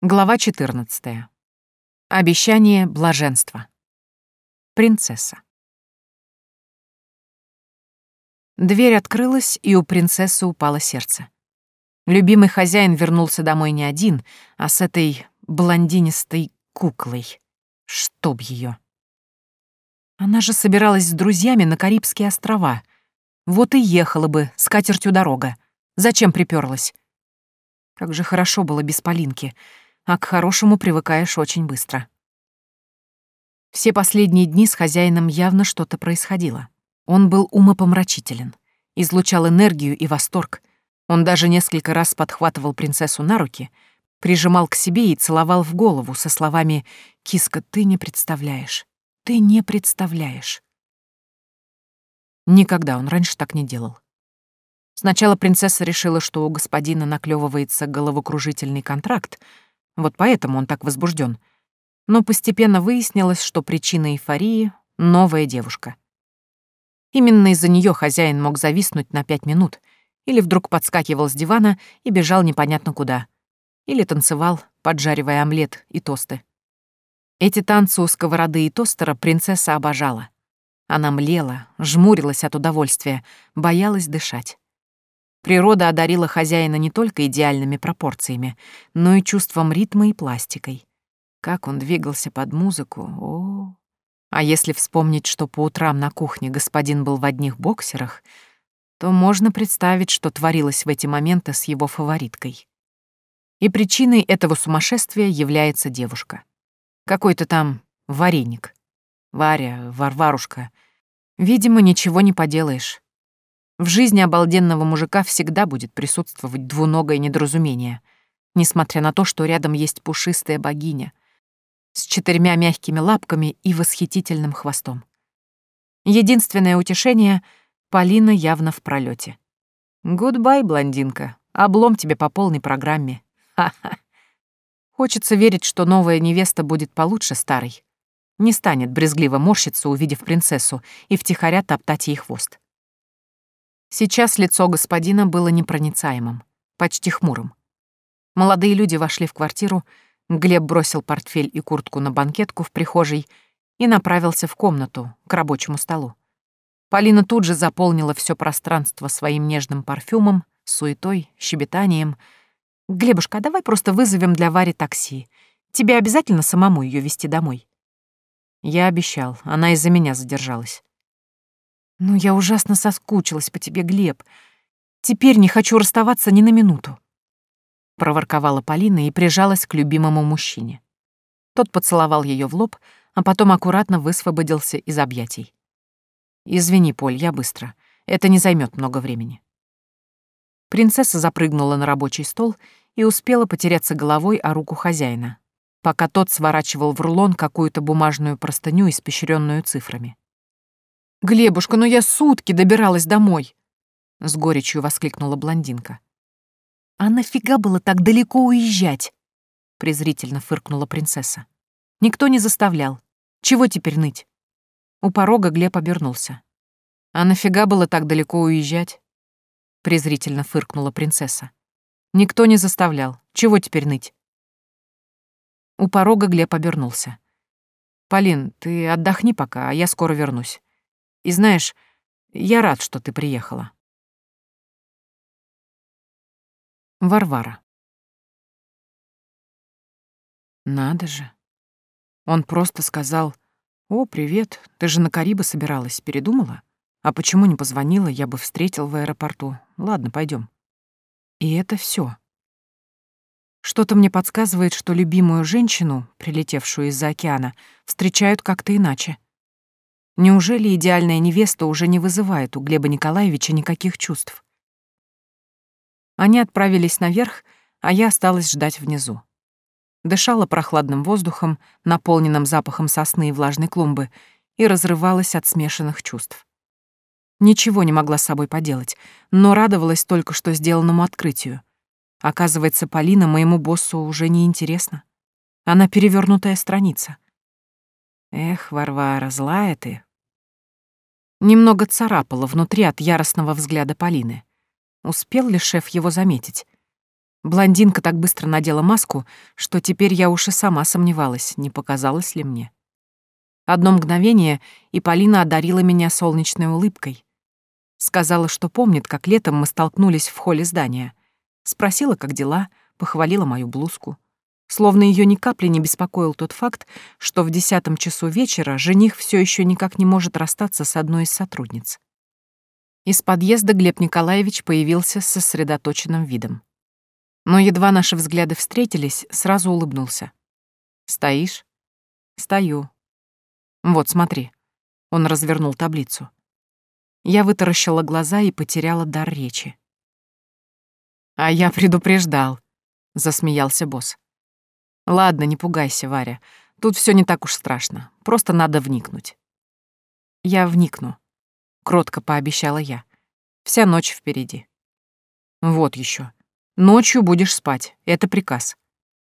Глава 14. Обещание блаженства. Принцесса. Дверь открылась, и у принцессы упало сердце. Любимый хозяин вернулся домой не один, а с этой блондинистой куклой. Чтоб ее. Она же собиралась с друзьями на Карибские острова. Вот и ехала бы, с катертью дорога. Зачем приперлась? Как же хорошо было без Полинки — а к хорошему привыкаешь очень быстро. Все последние дни с хозяином явно что-то происходило. Он был умопомрачителен, излучал энергию и восторг. Он даже несколько раз подхватывал принцессу на руки, прижимал к себе и целовал в голову со словами «Киска, ты не представляешь, ты не представляешь». Никогда он раньше так не делал. Сначала принцесса решила, что у господина наклевывается головокружительный контракт, вот поэтому он так возбужден. Но постепенно выяснилось, что причина эйфории — новая девушка. Именно из-за нее хозяин мог зависнуть на пять минут, или вдруг подскакивал с дивана и бежал непонятно куда, или танцевал, поджаривая омлет и тосты. Эти танцы у сковороды и тостера принцесса обожала. Она млела, жмурилась от удовольствия, боялась дышать. Природа одарила хозяина не только идеальными пропорциями, но и чувством ритма и пластикой. Как он двигался под музыку, о, А если вспомнить, что по утрам на кухне господин был в одних боксерах, то можно представить, что творилось в эти моменты с его фавориткой. И причиной этого сумасшествия является девушка. Какой-то там вареник. Варя, Варварушка. Видимо, ничего не поделаешь. В жизни обалденного мужика всегда будет присутствовать двуногое недоразумение, несмотря на то, что рядом есть пушистая богиня с четырьмя мягкими лапками и восхитительным хвостом. Единственное утешение — Полина явно в пролете. «Goodbye, блондинка. Облом тебе по полной программе. Ха-ха». Хочется верить, что новая невеста будет получше старой. Не станет брезгливо морщиться, увидев принцессу, и втихаря топтать ей хвост. Сейчас лицо господина было непроницаемым, почти хмурым. Молодые люди вошли в квартиру, Глеб бросил портфель и куртку на банкетку в прихожей и направился в комнату, к рабочему столу. Полина тут же заполнила все пространство своим нежным парфюмом, суетой, щебетанием. «Глебушка, а давай просто вызовем для Вари такси. Тебе обязательно самому ее везти домой?» Я обещал, она из-за меня задержалась. «Ну, я ужасно соскучилась по тебе, Глеб. Теперь не хочу расставаться ни на минуту». Проворковала Полина и прижалась к любимому мужчине. Тот поцеловал ее в лоб, а потом аккуратно высвободился из объятий. «Извини, Поль, я быстро. Это не займет много времени». Принцесса запрыгнула на рабочий стол и успела потеряться головой о руку хозяина, пока тот сворачивал в рулон какую-то бумажную простыню, испещренную цифрами. «Глебушка, ну я сутки добиралась домой!» — с горечью воскликнула блондинка. «А нафига было так далеко уезжать?» — презрительно фыркнула принцесса. «Никто не заставлял. Чего теперь ныть?» У порога Глеб обернулся. «А нафига было так далеко уезжать?» — презрительно фыркнула принцесса. «Никто не заставлял. Чего теперь ныть?» У порога Глеб обернулся. «Полин, ты отдохни пока, а я скоро вернусь. И знаешь, я рад, что ты приехала. Варвара. Надо же. Он просто сказал, «О, привет, ты же на Карибы собиралась, передумала? А почему не позвонила, я бы встретил в аэропорту. Ладно, пойдем. И это все. Что-то мне подсказывает, что любимую женщину, прилетевшую из-за океана, встречают как-то иначе. Неужели идеальная невеста уже не вызывает у Глеба Николаевича никаких чувств? Они отправились наверх, а я осталась ждать внизу. Дышала прохладным воздухом, наполненным запахом сосны и влажной клумбы, и разрывалась от смешанных чувств. Ничего не могла с собой поделать, но радовалась только что сделанному открытию. Оказывается, Полина моему боссу уже не интересна. Она перевернутая страница. Эх, Варвара, злая ты, Немного царапало внутри от яростного взгляда Полины. Успел ли шеф его заметить? Блондинка так быстро надела маску, что теперь я уж и сама сомневалась, не показалось ли мне. Одно мгновение, и Полина одарила меня солнечной улыбкой. Сказала, что помнит, как летом мы столкнулись в холле здания. Спросила, как дела, похвалила мою блузку. Словно ее ни капли не беспокоил тот факт, что в десятом часу вечера жених все еще никак не может расстаться с одной из сотрудниц. Из подъезда Глеб Николаевич появился с сосредоточенным видом. Но едва наши взгляды встретились, сразу улыбнулся. «Стоишь?» «Стою». «Вот, смотри». Он развернул таблицу. Я вытаращила глаза и потеряла дар речи. «А я предупреждал», — засмеялся босс. «Ладно, не пугайся, Варя. Тут все не так уж страшно. Просто надо вникнуть». «Я вникну», — кротко пообещала я. «Вся ночь впереди». «Вот еще. Ночью будешь спать. Это приказ.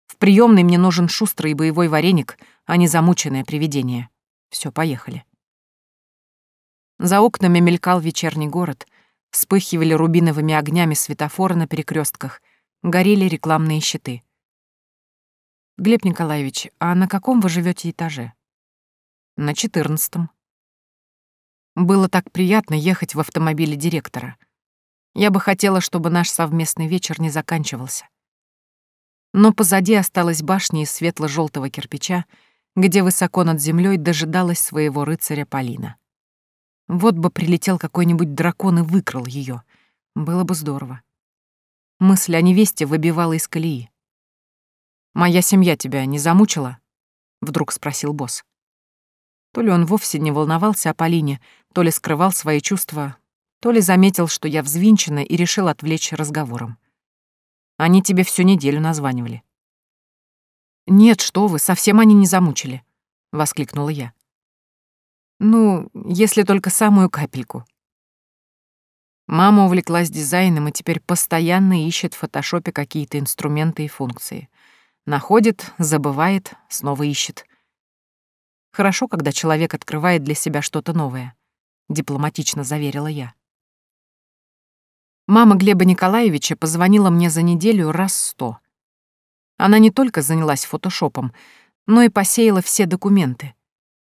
В приемной мне нужен шустрый и боевой вареник, а не замученное привидение. Все, поехали. За окнами мелькал вечерний город, вспыхивали рубиновыми огнями светофоры на перекрестках, горели рекламные щиты. Глеб Николаевич, а на каком вы живете этаже? На четырнадцатом. Было так приятно ехать в автомобиле директора — я бы хотела, чтобы наш совместный вечер не заканчивался. Но позади осталась башня из светло желтого кирпича, где высоко над землей дожидалась своего рыцаря Полина. Вот бы прилетел какой-нибудь дракон и выкрал ее. Было бы здорово. Мысль о невесте выбивала из колеи. «Моя семья тебя не замучила?» — вдруг спросил босс. То ли он вовсе не волновался о Полине, то ли скрывал свои чувства, то ли заметил, что я взвинчена и решил отвлечь разговором. Они тебе всю неделю названивали. «Нет, что вы, совсем они не замучили», — воскликнула я. «Ну, если только самую капельку». Мама увлеклась дизайном и теперь постоянно ищет в фотошопе какие-то инструменты и функции. Находит, забывает, снова ищет. Хорошо, когда человек открывает для себя что-то новое, дипломатично заверила я. Мама Глеба Николаевича позвонила мне за неделю раз сто. Она не только занялась фотошопом, но и посеяла все документы.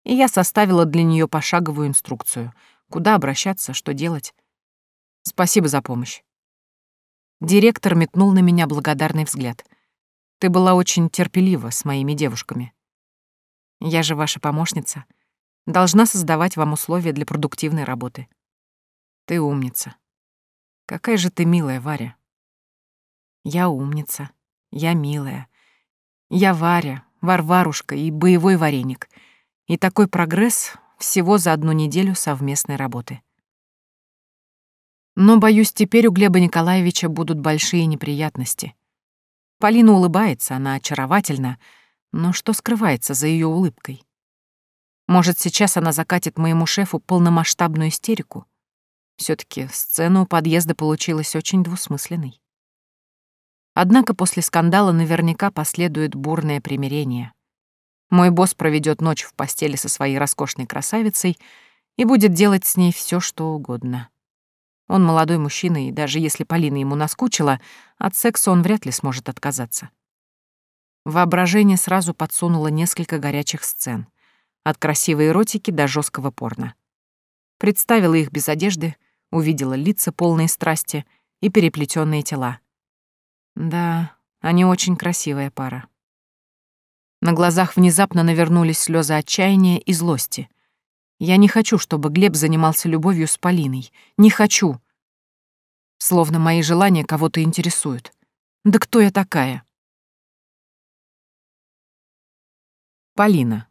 И я составила для нее пошаговую инструкцию, куда обращаться, что делать. Спасибо за помощь. Директор метнул на меня благодарный взгляд. Ты была очень терпелива с моими девушками. Я же ваша помощница. Должна создавать вам условия для продуктивной работы. Ты умница. Какая же ты милая, Варя. Я умница, я милая. Я Варя, Варварушка и боевой вареник. И такой прогресс всего за одну неделю совместной работы. Но, боюсь, теперь у Глеба Николаевича будут большие неприятности. Полина улыбается, она очаровательна, но что скрывается за ее улыбкой? Может, сейчас она закатит моему шефу полномасштабную истерику? все таки сцена у подъезда получилась очень двусмысленной. Однако после скандала наверняка последует бурное примирение. Мой босс проведет ночь в постели со своей роскошной красавицей и будет делать с ней все, что угодно. Он молодой мужчина, и даже если Полина ему наскучила, от секса он вряд ли сможет отказаться. Воображение сразу подсунуло несколько горячих сцен, от красивой эротики до жесткого порно. Представила их без одежды, увидела лица полные страсти и переплетенные тела. Да, они очень красивая пара. На глазах внезапно навернулись слезы отчаяния и злости. Я не хочу, чтобы Глеб занимался любовью с Полиной. Не хочу. Словно мои желания кого-то интересуют. Да кто я такая? Полина.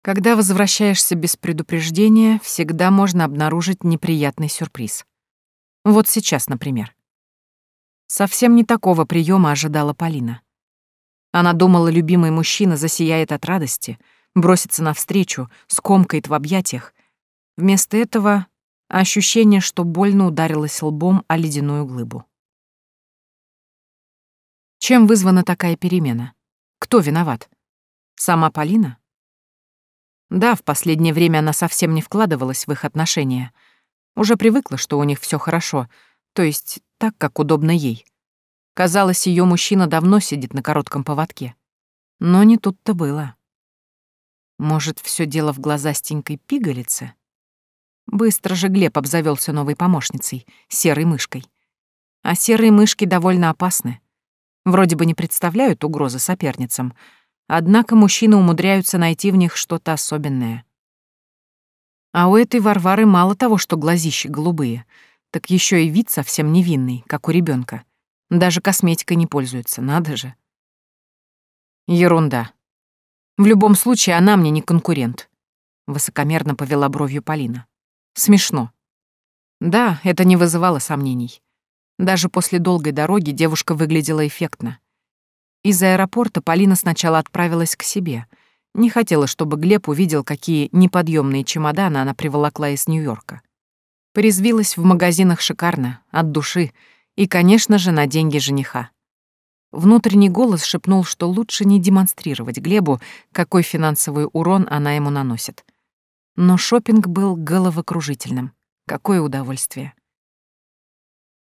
Когда возвращаешься без предупреждения, всегда можно обнаружить неприятный сюрприз. Вот сейчас, например. Совсем не такого приема ожидала Полина. Она думала, любимый мужчина засияет от радости, бросится навстречу, скомкает в объятиях. Вместо этого ощущение, что больно ударилась лбом о ледяную глыбу. Чем вызвана такая перемена? Кто виноват? Сама Полина? Да, в последнее время она совсем не вкладывалась в их отношения. Уже привыкла, что у них все хорошо, то есть так, как удобно ей. Казалось, ее мужчина давно сидит на коротком поводке. Но не тут-то было. Может, все дело в глазастенькой пигалице? Быстро же Глеб обзавелся новой помощницей, серой мышкой. А серые мышки довольно опасны. Вроде бы не представляют угрозы соперницам, однако мужчины умудряются найти в них что-то особенное. А у этой Варвары мало того, что глазищи голубые, так еще и вид совсем невинный, как у ребенка. Даже косметикой не пользуется, надо же. Ерунда. В любом случае, она мне не конкурент. Высокомерно повела бровью Полина. Смешно. Да, это не вызывало сомнений. Даже после долгой дороги девушка выглядела эффектно. Из аэропорта Полина сначала отправилась к себе. Не хотела, чтобы Глеб увидел, какие неподъемные чемоданы она приволокла из Нью-Йорка. Порезвилась в магазинах шикарно, от души, и, конечно же, на деньги жениха. Внутренний голос шепнул, что лучше не демонстрировать Глебу, какой финансовый урон она ему наносит. Но шопинг был головокружительным. Какое удовольствие.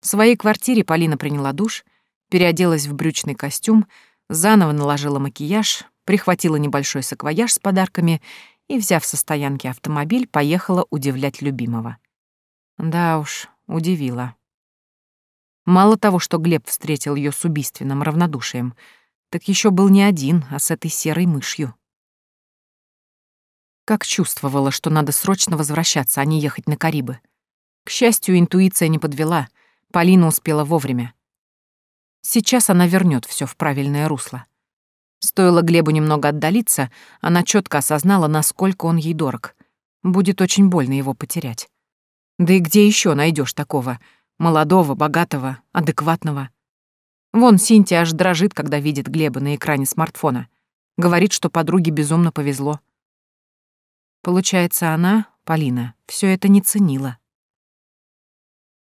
В своей квартире Полина приняла душ, переоделась в брючный костюм, заново наложила макияж, прихватила небольшой саквояж с подарками и, взяв со стоянки автомобиль, поехала удивлять любимого. Да уж, удивила. Мало того, что Глеб встретил ее с убийственным равнодушием, так еще был не один, а с этой серой мышью. Как чувствовала, что надо срочно возвращаться, а не ехать на Карибы. К счастью, интуиция не подвела, Полина успела вовремя. Сейчас она вернет все в правильное русло. Стоило Глебу немного отдалиться, она четко осознала, насколько он ей дорог. Будет очень больно его потерять. Да и где еще найдешь такого? Молодого, богатого, адекватного. Вон Синтия аж дрожит, когда видит Глеба на экране смартфона. Говорит, что подруге безумно повезло. Получается, она, Полина, все это не ценила.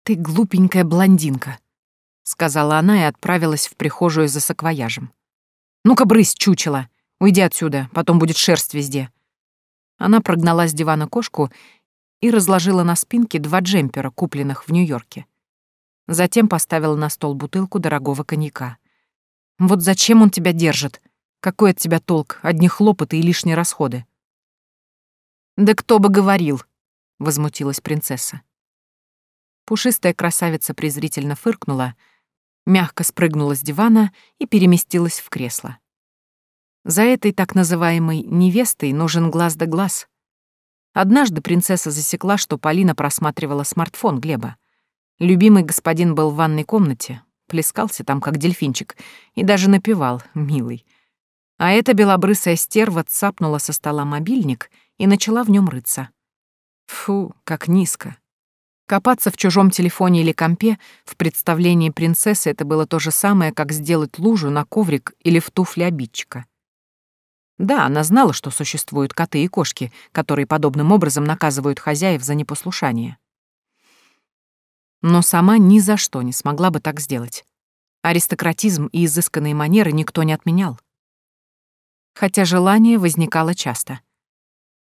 «Ты глупенькая блондинка», — сказала она и отправилась в прихожую за саквояжем. «Ну-ка, брысь, чучело! Уйди отсюда, потом будет шерсть везде». Она прогнала с дивана кошку и разложила на спинке два джемпера, купленных в Нью-Йорке. Затем поставила на стол бутылку дорогого коньяка. «Вот зачем он тебя держит? Какой от тебя толк? Одни хлопоты и лишние расходы». «Да кто бы говорил!» — возмутилась принцесса. Пушистая красавица презрительно фыркнула, мягко спрыгнула с дивана и переместилась в кресло. За этой так называемой невестой нужен глаз да глаз. Однажды принцесса засекла, что Полина просматривала смартфон Глеба. Любимый господин был в ванной комнате, плескался там, как дельфинчик, и даже напевал, милый. А эта белобрысая стерва цапнула со стола мобильник и начала в нем рыться. Фу, как низко. Копаться в чужом телефоне или компе в представлении принцессы это было то же самое, как сделать лужу на коврик или в туфли обидчика. Да, она знала, что существуют коты и кошки, которые подобным образом наказывают хозяев за непослушание. Но сама ни за что не смогла бы так сделать. Аристократизм и изысканные манеры никто не отменял. Хотя желание возникало часто.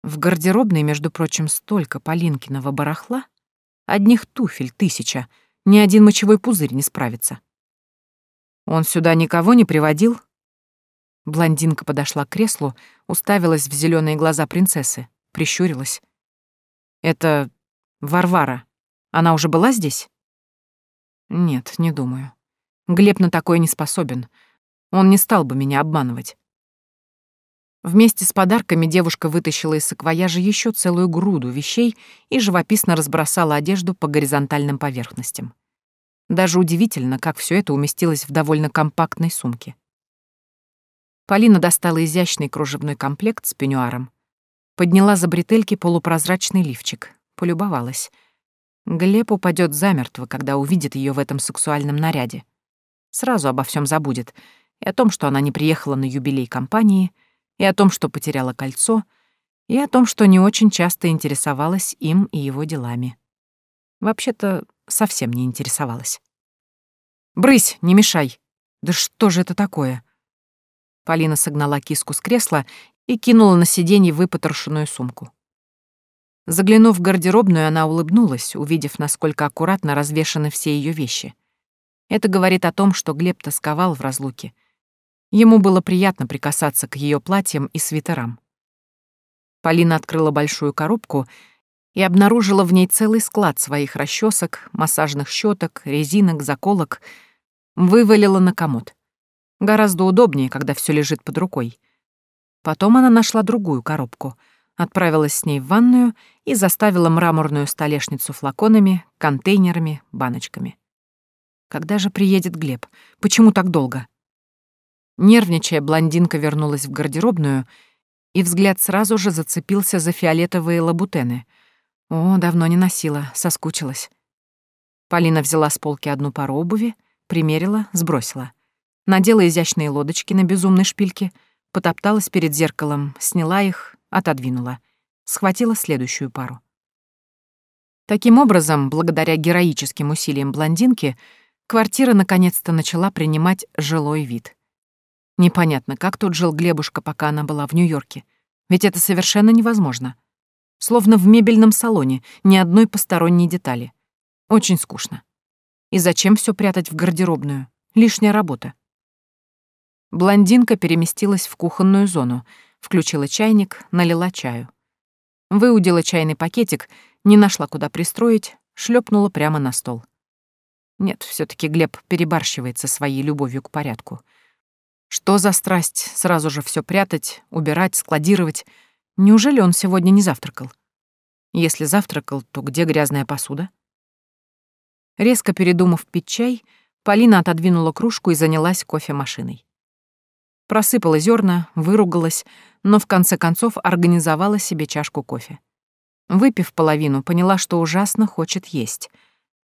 В гардеробной, между прочим, столько Полинкиного барахла, Одних туфель тысяча, ни один мочевой пузырь не справится. Он сюда никого не приводил? Блондинка подошла к креслу, уставилась в зеленые глаза принцессы, прищурилась. Это Варвара. Она уже была здесь? Нет, не думаю. Глеб на такое не способен. Он не стал бы меня обманывать. Вместе с подарками девушка вытащила из саквояжа еще целую груду вещей и живописно разбросала одежду по горизонтальным поверхностям. Даже удивительно, как все это уместилось в довольно компактной сумке. Полина достала изящный кружевной комплект с пеньюаром, подняла за бретельки полупрозрачный лифчик, полюбовалась. Глеб упадет замертво, когда увидит ее в этом сексуальном наряде. Сразу обо всем забудет. И о том, что она не приехала на юбилей компании — и о том, что потеряла кольцо, и о том, что не очень часто интересовалась им и его делами. Вообще-то, совсем не интересовалась. «Брысь, не мешай! Да что же это такое?» Полина согнала киску с кресла и кинула на сиденье выпотрошенную сумку. Заглянув в гардеробную, она улыбнулась, увидев, насколько аккуратно развешаны все ее вещи. Это говорит о том, что Глеб тосковал в разлуке. Ему было приятно прикасаться к ее платьям и свитерам. Полина открыла большую коробку и обнаружила в ней целый склад своих расчесок, массажных щеток, резинок, заколок. Вывалила на комод. Гораздо удобнее, когда все лежит под рукой. Потом она нашла другую коробку, отправилась с ней в ванную и заставила мраморную столешницу флаконами, контейнерами, баночками. Когда же приедет Глеб? Почему так долго? Нервничая, блондинка вернулась в гардеробную, и взгляд сразу же зацепился за фиолетовые лабутены — о, давно не носила, соскучилась. Полина взяла с полки одну пару обуви, примерила, сбросила. Надела изящные лодочки на безумной шпильке, потопталась перед зеркалом, сняла их, отодвинула. Схватила следующую пару. Таким образом, благодаря героическим усилиям блондинки, квартира наконец-то начала принимать жилой вид. Непонятно, как тут жил Глебушка, пока она была в Нью-Йорке. Ведь это совершенно невозможно. Словно в мебельном салоне, ни одной посторонней детали. Очень скучно. И зачем все прятать в гардеробную? Лишняя работа. Блондинка переместилась в кухонную зону, включила чайник, налила чаю. Выудила чайный пакетик, не нашла, куда пристроить, шлепнула прямо на стол. Нет, все таки Глеб перебарщивает со своей любовью к порядку. Что за страсть сразу же все прятать, убирать, складировать — Неужели он сегодня не завтракал? Если завтракал, то где грязная посуда? Резко передумав пить чай, Полина отодвинула кружку и занялась кофемашиной. Просыпала зерна, выругалась, но в конце концов организовала себе чашку кофе. Выпив половину, поняла, что ужасно хочет есть.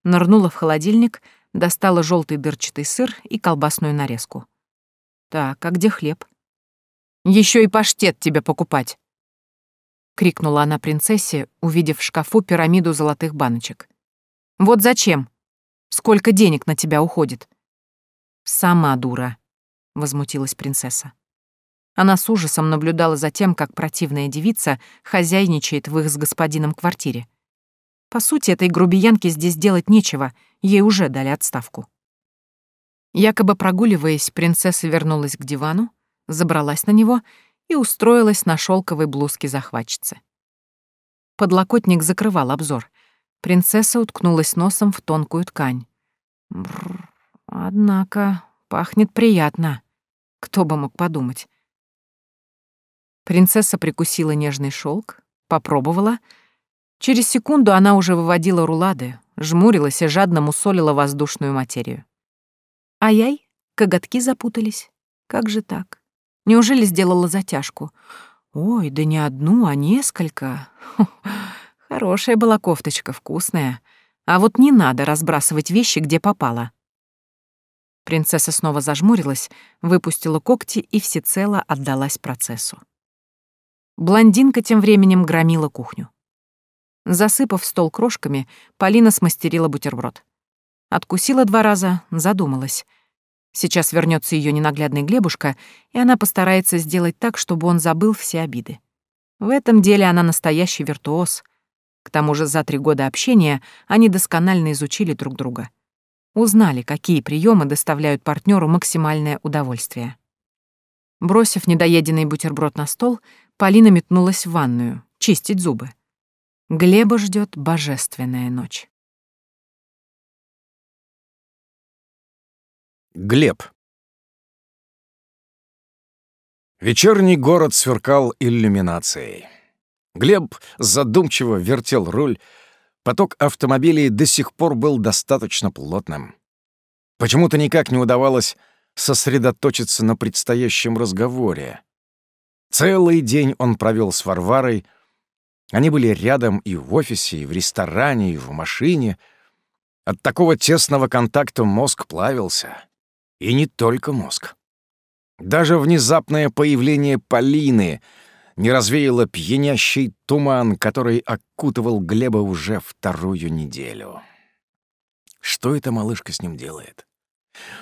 Нырнула в холодильник, достала желтый дырчатый сыр и колбасную нарезку. Так, а где хлеб? Еще и паштет тебе покупать. — крикнула она принцессе, увидев в шкафу пирамиду золотых баночек. «Вот зачем? Сколько денег на тебя уходит?» «Сама дура», — возмутилась принцесса. Она с ужасом наблюдала за тем, как противная девица хозяйничает в их с господином квартире. По сути, этой грубиянке здесь делать нечего, ей уже дали отставку. Якобы прогуливаясь, принцесса вернулась к дивану, забралась на него и устроилась на шелковой блузке захватчицы. Подлокотник закрывал обзор. Принцесса уткнулась носом в тонкую ткань. Бррр, однако пахнет приятно. Кто бы мог подумать. Принцесса прикусила нежный шелк, попробовала. Через секунду она уже выводила рулады, жмурилась и жадно мусолила воздушную материю. Ай-яй, коготки запутались. Как же так? Неужели сделала затяжку? Ой, да не одну, а несколько. Хорошая была кофточка, вкусная. А вот не надо разбрасывать вещи, где попало. Принцесса снова зажмурилась, выпустила когти и всецело отдалась процессу. Блондинка тем временем громила кухню. Засыпав стол крошками, Полина смастерила бутерброд. Откусила два раза, задумалась. Сейчас вернется ее ненаглядный Глебушка, и она постарается сделать так, чтобы он забыл все обиды. В этом деле она настоящий виртуоз. К тому же за три года общения они досконально изучили друг друга. Узнали, какие приемы доставляют партнеру максимальное удовольствие. Бросив недоеденный бутерброд на стол, Полина метнулась в ванную, чистить зубы. Глеба ждет божественная ночь. Глеб. Вечерний город сверкал иллюминацией. Глеб задумчиво вертел руль. Поток автомобилей до сих пор был достаточно плотным. Почему-то никак не удавалось сосредоточиться на предстоящем разговоре. Целый день он провел с Варварой. Они были рядом и в офисе, и в ресторане, и в машине. От такого тесного контакта мозг плавился. И не только мозг. Даже внезапное появление Полины не развеяло пьянящий туман, который окутывал Глеба уже вторую неделю. Что эта малышка с ним делает?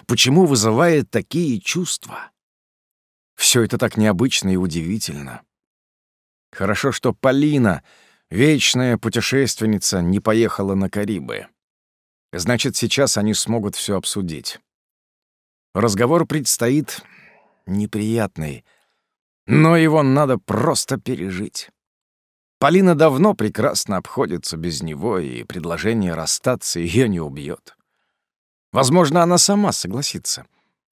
Почему вызывает такие чувства? Все это так необычно и удивительно. Хорошо, что Полина, вечная путешественница, не поехала на Карибы. Значит, сейчас они смогут все обсудить. Разговор предстоит неприятный, но его надо просто пережить. Полина давно прекрасно обходится без него, и предложение расстаться ее не убьет. Возможно, она сама согласится,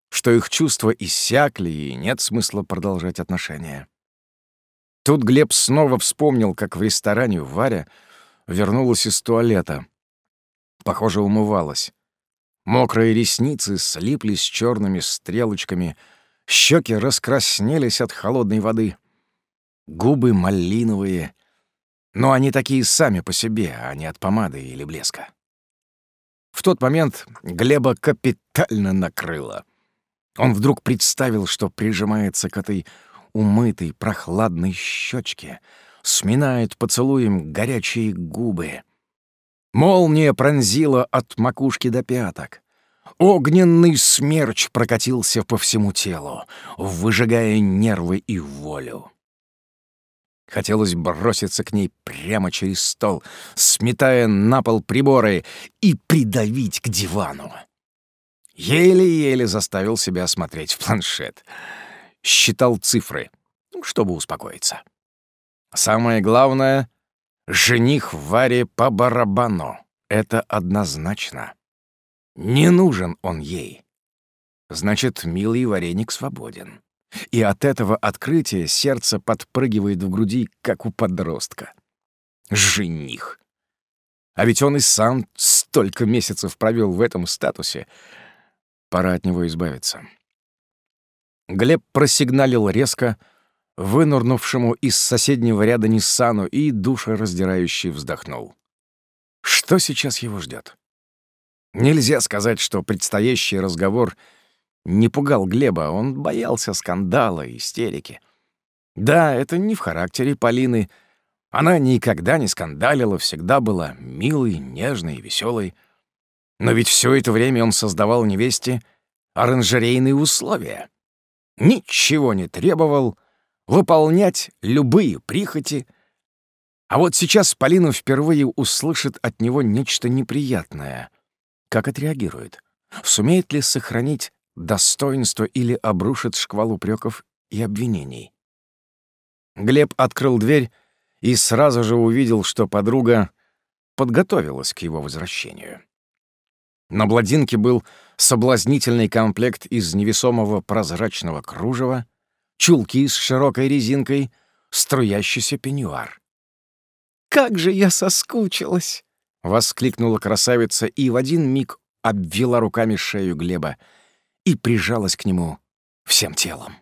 что их чувства иссякли и нет смысла продолжать отношения. Тут Глеб снова вспомнил, как в ресторане Варя вернулась из туалета. Похоже, умывалась. Мокрые ресницы слиплись черными стрелочками, щеки раскраснелись от холодной воды. Губы малиновые, но они такие сами по себе, а не от помады или блеска. В тот момент Глеба капитально накрыло. Он вдруг представил, что прижимается к этой умытой прохладной щечке, сминает поцелуем горячие губы. Молния пронзила от макушки до пяток. Огненный смерч прокатился по всему телу, выжигая нервы и волю. Хотелось броситься к ней прямо через стол, сметая на пол приборы и придавить к дивану. Еле-еле заставил себя смотреть в планшет. Считал цифры, чтобы успокоиться. Самое главное — жених Варе по барабану. Это однозначно. Не нужен он ей. Значит, милый вареник свободен. И от этого открытия сердце подпрыгивает в груди, как у подростка. Жених. А ведь он и сам столько месяцев провел в этом статусе. Пора от него избавиться. Глеб просигналил резко, вынурнувшему из соседнего ряда Ниссану и душераздирающе вздохнул. Что сейчас его ждет? Нельзя сказать, что предстоящий разговор — не пугал Глеба, он боялся скандала, истерики. Да, это не в характере Полины. Она никогда не скандалила, всегда была милой, нежной и веселой. Но ведь все это время он создавал невесте оранжерейные условия. Ничего не требовал, выполнять любые прихоти. А вот сейчас Полина впервые услышит от него нечто неприятное. Как отреагирует? Сумеет ли сохранить достоинство или обрушит шквал упреков и обвинений. Глеб открыл дверь и сразу же увидел, что подруга подготовилась к его возвращению. На бладинке был соблазнительный комплект из невесомого прозрачного кружева, чулки с широкой резинкой, струящийся пеньюар. «Как же я соскучилась!» — воскликнула красавица и в один миг обвела руками шею Глеба — и прижалась к нему всем телом.